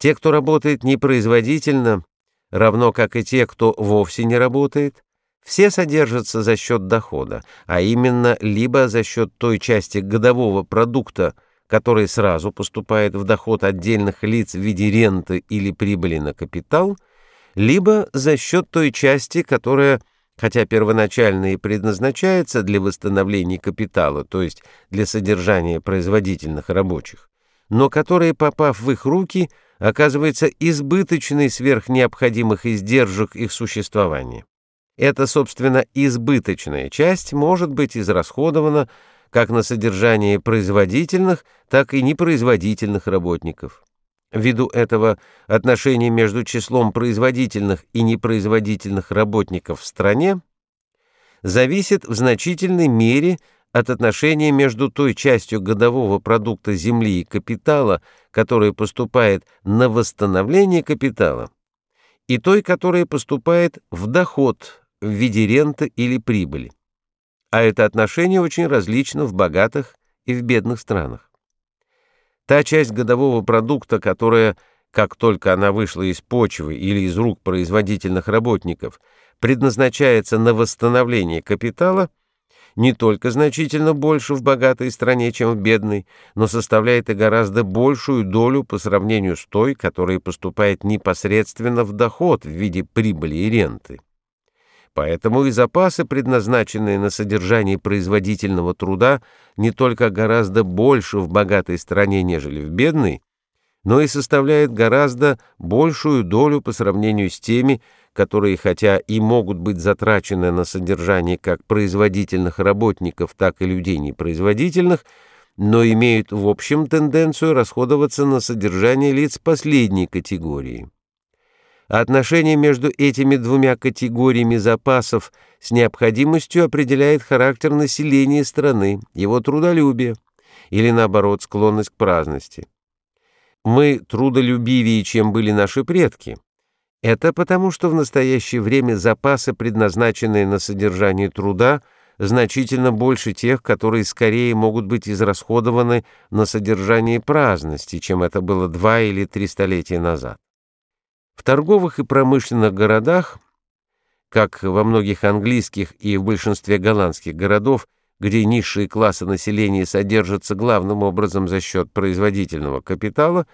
Те, кто работает непроизводительно, равно как и те, кто вовсе не работает, все содержатся за счет дохода, а именно либо за счет той части годового продукта, который сразу поступает в доход отдельных лиц в виде ренты или прибыли на капитал, либо за счет той части, которая, хотя первоначально и предназначается для восстановления капитала, то есть для содержания производительных рабочих, но которая, попав в их руки, оказывается избыточной сверх необходимых издержек их существования. Эта, собственно, избыточная часть может быть израсходована как на содержание производительных, так и непроизводительных работников. Ввиду этого отношение между числом производительных и непроизводительных работников в стране зависит в значительной мере от отношения между той частью годового продукта земли и капитала, которая поступает на восстановление капитала, и той, которая поступает в доход в виде ренты или прибыли. А это отношение очень различно в богатых и в бедных странах. Та часть годового продукта, которая, как только она вышла из почвы или из рук производительных работников, предназначается на восстановление капитала, не только значительно больше в богатой стране, чем в бедной, но составляет и гораздо большую долю по сравнению с той, которая поступает непосредственно в доход в виде прибыли и ренты. Поэтому и запасы, предназначенные на содержание производительного труда, не только гораздо больше в богатой стране, нежели в бедной, но и составляют гораздо большую долю по сравнению с теми, которые, хотя и могут быть затрачены на содержание как производительных работников, так и людей непроизводительных, но имеют в общем тенденцию расходоваться на содержание лиц последней категории. Отношение между этими двумя категориями запасов с необходимостью определяет характер населения страны, его трудолюбие или, наоборот, склонность к праздности. Мы трудолюбивее, чем были наши предки. Это потому, что в настоящее время запасы, предназначенные на содержание труда, значительно больше тех, которые скорее могут быть израсходованы на содержание праздности, чем это было два или три столетия назад. В торговых и промышленных городах, как во многих английских и в большинстве голландских городов, где низшие классы населения содержатся главным образом за счет производительного капитала,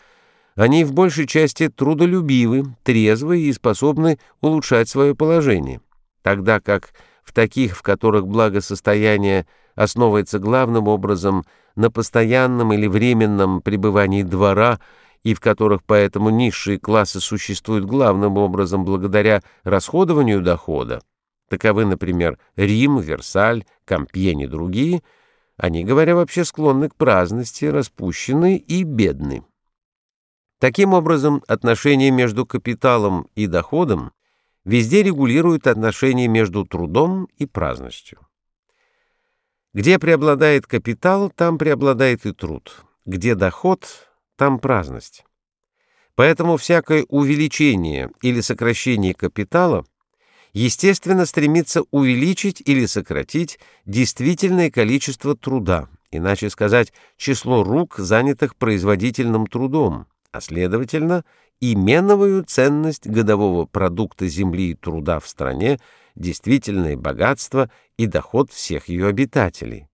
они в большей части трудолюбивы, трезвы и способны улучшать свое положение, тогда как в таких, в которых благосостояние основывается главным образом на постоянном или временном пребывании двора и в которых поэтому низшие классы существуют главным образом благодаря расходованию дохода, таковы, например, Рим, Версаль, Кампьен и другие, они, говоря вообще, склонны к праздности, распущенны и бедны. Таким образом, отношения между капиталом и доходом везде регулируют отношения между трудом и праздностью. Где преобладает капитал, там преобладает и труд. Где доход, там праздность. Поэтому всякое увеличение или сокращение капитала естественно стремится увеличить или сократить действительное количество труда, иначе сказать, число рук, занятых производительным трудом, а следовательно, и ценность годового продукта земли и труда в стране, действительное богатство и доход всех ее обитателей.